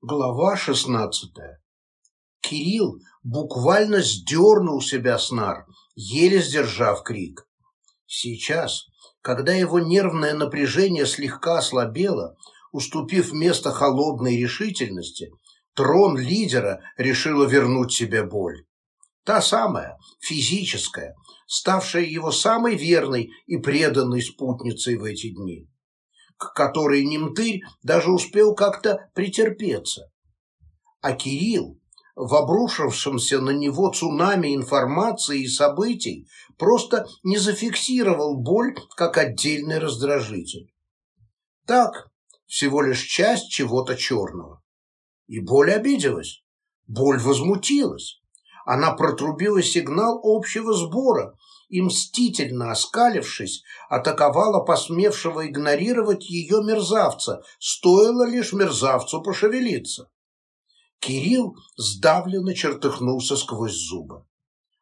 Глава шестнадцатая. Кирилл буквально сдернул себя с нар, еле сдержав крик. Сейчас, когда его нервное напряжение слегка ослабело, уступив место холодной решительности, трон лидера решила вернуть себе боль. Та самая, физическая, ставшая его самой верной и преданной спутницей в эти дни к которой Немтырь даже успел как-то претерпеться. А Кирилл, в обрушившемся на него цунами информации и событий, просто не зафиксировал боль как отдельный раздражитель. Так, всего лишь часть чего-то черного. И боль обиделась, боль возмутилась. Она протрубила сигнал общего сбора и, мстительно оскалившись, атаковала посмевшего игнорировать ее мерзавца, стоило лишь мерзавцу пошевелиться. Кирилл сдавленно чертыхнулся сквозь зубы.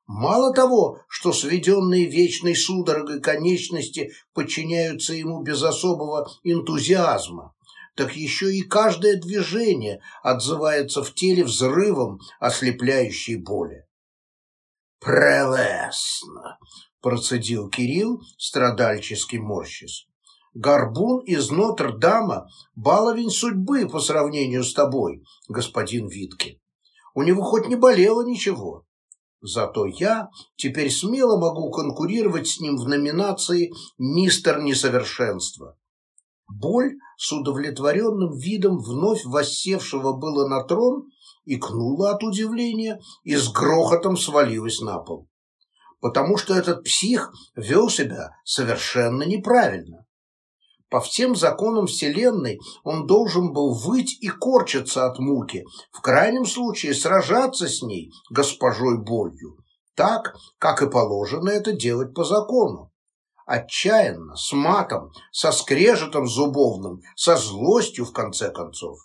Мало того, что сведенные вечной судорогой конечности подчиняются ему без особого энтузиазма, так еще и каждое движение отзывается в теле взрывом ослепляющей боли. «Прелестно!» – процедил Кирилл, страдальчески морщись. «Горбун из Нотр-Дама – баловень судьбы по сравнению с тобой, господин Витке. У него хоть не болело ничего. Зато я теперь смело могу конкурировать с ним в номинации «Мистер Несовершенство». Боль с удовлетворенным видом вновь воссевшего было на трон икнула от удивления и с грохотом свалилась на пол. Потому что этот псих вел себя совершенно неправильно. По всем законам Вселенной он должен был выть и корчиться от муки, в крайнем случае сражаться с ней, госпожой болью, так, как и положено это делать по закону. Отчаянно, с матом, со скрежетом зубовным, со злостью, в конце концов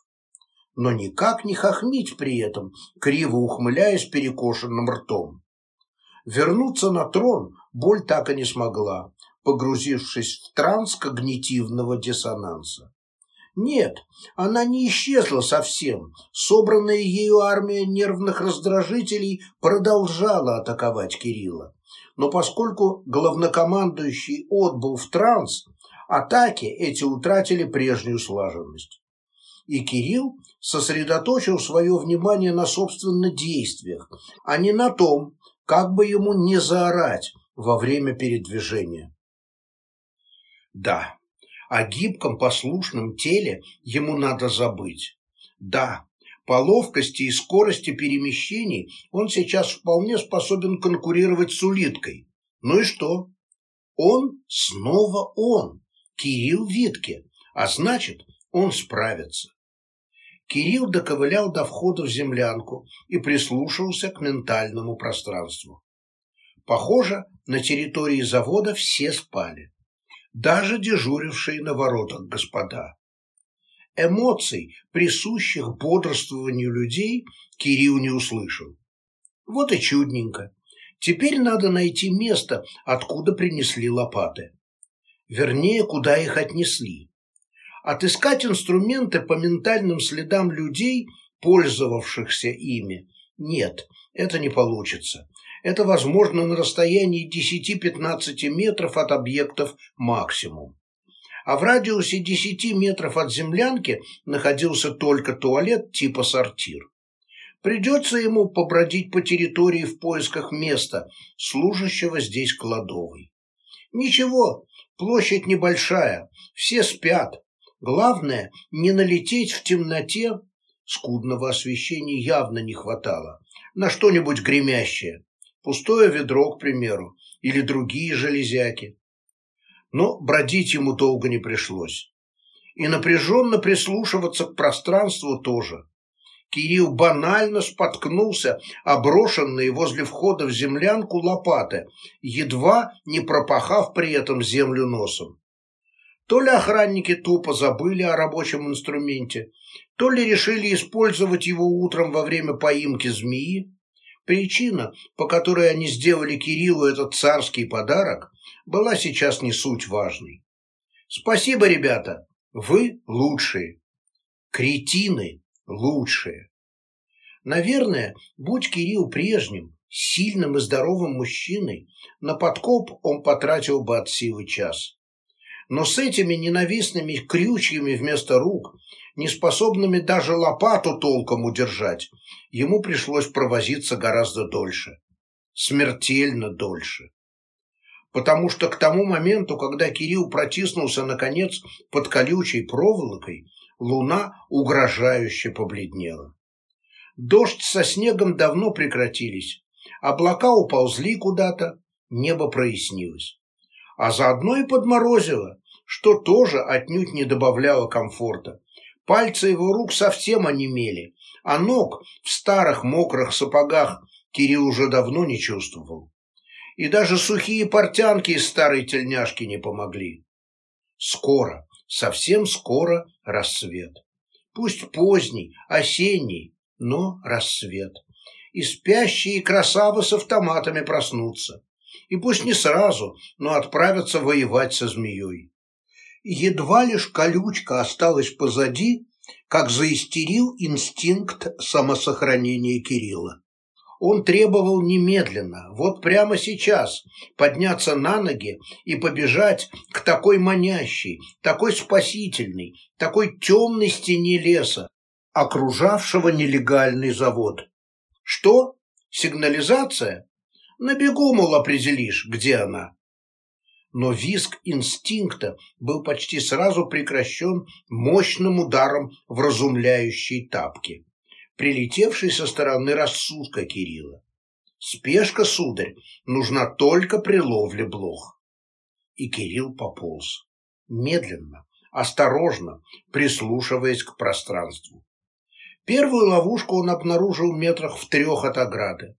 но никак не хохмить при этом, криво ухмыляясь перекошенным ртом. Вернуться на трон боль так и не смогла, погрузившись в транс когнитивного диссонанса. Нет, она не исчезла совсем. Собранная ею армия нервных раздражителей продолжала атаковать Кирилла. Но поскольку главнокомандующий отбыл в транс, атаки эти утратили прежнюю слаженность и Кирилл сосредоточил свое внимание на собственных действиях, а не на том, как бы ему не заорать во время передвижения. Да, о гибком послушном теле ему надо забыть. Да, по ловкости и скорости перемещений он сейчас вполне способен конкурировать с улиткой. Ну и что? Он снова он, Кирилл Витке, а значит, он справится. Кирилл доковылял до входа в землянку и прислушался к ментальному пространству. Похоже, на территории завода все спали. Даже дежурившие на воротах господа. Эмоций, присущих бодрствованию людей, Кирилл не услышал. Вот и чудненько. Теперь надо найти место, откуда принесли лопаты. Вернее, куда их отнесли. Отыскать инструменты по ментальным следам людей, пользовавшихся ими, нет, это не получится. Это возможно на расстоянии 10-15 метров от объектов максимум. А в радиусе 10 метров от землянки находился только туалет типа сортир. Придется ему побродить по территории в поисках места, служащего здесь кладовой. Ничего, площадь небольшая, все спят, Главное, не налететь в темноте, скудного освещения явно не хватало, на что-нибудь гремящее, пустое ведро, к примеру, или другие железяки. Но бродить ему долго не пришлось. И напряженно прислушиваться к пространству тоже. Кирилл банально споткнулся, оброшенные возле входа в землянку лопаты, едва не пропахав при этом землю носом. То ли охранники тупо забыли о рабочем инструменте, то ли решили использовать его утром во время поимки змеи. Причина, по которой они сделали Кириллу этот царский подарок, была сейчас не суть важной. Спасибо, ребята, вы лучшие. Кретины лучшее. Наверное, будь Кирилл прежним, сильным и здоровым мужчиной, на подкоп он потратил бы от силы час. Но с этими ненавистными крючьями вместо рук, неспособными даже лопату толком удержать, ему пришлось провозиться гораздо дольше. Смертельно дольше. Потому что к тому моменту, когда Кирилл протиснулся, наконец, под колючей проволокой, луна угрожающе побледнела. Дождь со снегом давно прекратились, облака уползли куда-то, небо прояснилось. А заодно и подморозило, что тоже отнюдь не добавляло комфорта. Пальцы его рук совсем онемели, а ног в старых мокрых сапогах Кирилл уже давно не чувствовал. И даже сухие портянки из старой тельняшки не помогли. Скоро, совсем скоро рассвет. Пусть поздний, осенний, но рассвет. И спящие красавы с автоматами проснутся. И пусть не сразу, но отправятся воевать со змеей. Едва лишь колючка осталась позади, как заистерил инстинкт самосохранения Кирилла. Он требовал немедленно, вот прямо сейчас, подняться на ноги и побежать к такой манящей, такой спасительной, такой темной стене леса, окружавшего нелегальный завод. Что? Сигнализация? На бегу, мол, определишь, где она. Но визг инстинкта был почти сразу прекращен мощным ударом в разумляющие тапки, прилетевший со стороны рассудка Кирилла. Спешка, сударь, нужна только при ловле блох. И Кирилл пополз. Медленно, осторожно, прислушиваясь к пространству. Первую ловушку он обнаружил метрах в трех от ограды.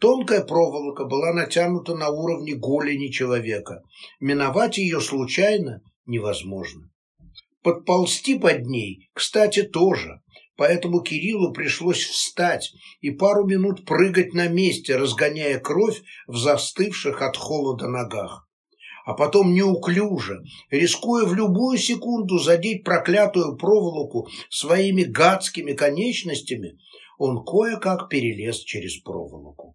Тонкая проволока была натянута на уровне голени человека. Миновать ее случайно невозможно. Подползти под ней, кстати, тоже, поэтому Кириллу пришлось встать и пару минут прыгать на месте, разгоняя кровь в застывших от холода ногах а потом неуклюже, рискуя в любую секунду задеть проклятую проволоку своими гадскими конечностями, он кое-как перелез через проволоку.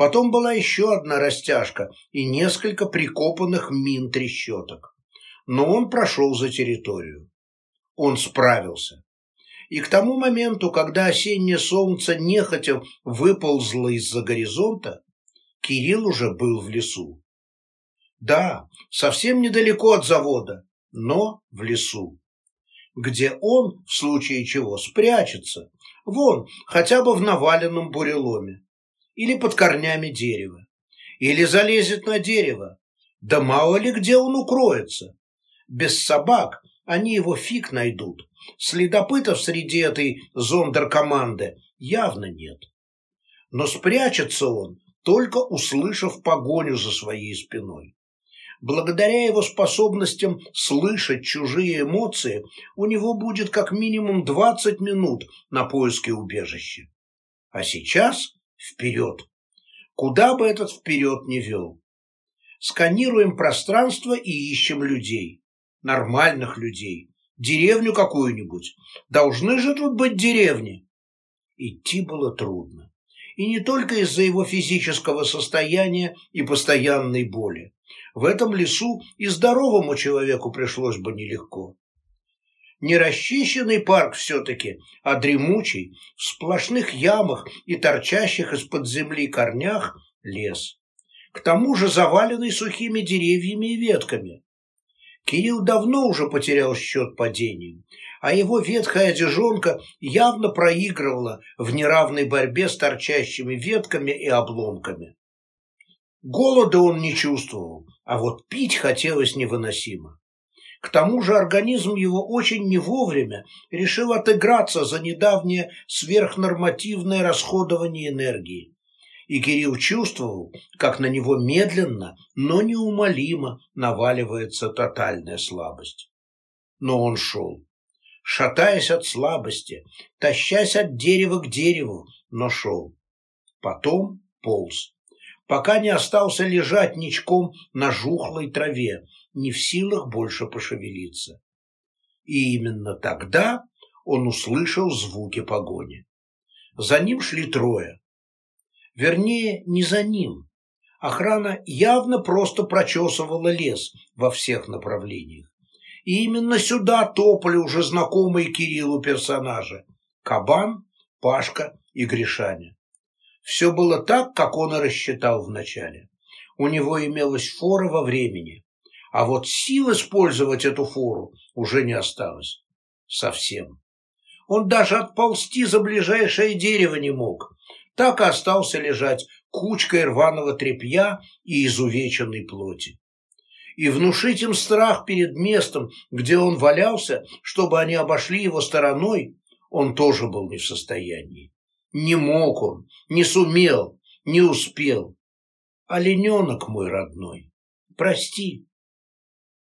Потом была еще одна растяжка и несколько прикопанных мин трещоток. Но он прошел за территорию. Он справился. И к тому моменту, когда осеннее солнце нехотя выползло из-за горизонта, Кирилл уже был в лесу. Да, совсем недалеко от завода, но в лесу. Где он, в случае чего, спрячется. Вон, хотя бы в наваленном буреломе. Или под корнями дерева. Или залезет на дерево. Да мало ли где он укроется. Без собак они его фиг найдут. Следопытов среди этой зондеркоманды явно нет. Но спрячется он, только услышав погоню за своей спиной. Благодаря его способностям слышать чужие эмоции, у него будет как минимум 20 минут на поиске убежища. А сейчас вперед. Куда бы этот вперед не вел. Сканируем пространство и ищем людей. Нормальных людей. Деревню какую-нибудь. Должны же тут быть деревни. Идти было трудно. И не только из-за его физического состояния и постоянной боли. В этом лесу и здоровому человеку пришлось бы нелегко. Не расчищенный парк все-таки, а дремучий, в сплошных ямах и торчащих из-под земли корнях лес. К тому же заваленный сухими деревьями и ветками. Кирилл давно уже потерял счет падениям, а его ветхая одежонка явно проигрывала в неравной борьбе с торчащими ветками и обломками. Голода он не чувствовал, а вот пить хотелось невыносимо. К тому же организм его очень не вовремя решил отыграться за недавнее сверхнормативное расходование энергии. И Кирилл чувствовал, как на него медленно, но неумолимо наваливается тотальная слабость. Но он шел, шатаясь от слабости, тащась от дерева к дереву, но шел. Потом полз пока не остался лежать ничком на жухлой траве, не в силах больше пошевелиться. И именно тогда он услышал звуки погони. За ним шли трое. Вернее, не за ним. Охрана явно просто прочесывала лес во всех направлениях. И именно сюда топали уже знакомые Кириллу персонажи – Кабан, Пашка и Гришаня. Все было так, как он и рассчитал вначале. У него имелась фора во времени, а вот сил использовать эту фору уже не осталось. Совсем. Он даже отползти за ближайшее дерево не мог. Так и остался лежать кучкой рваного тряпья и изувеченной плоти. И внушить им страх перед местом, где он валялся, чтобы они обошли его стороной, он тоже был не в состоянии. Не мог он, не сумел, не успел. Олененок мой родной, прости.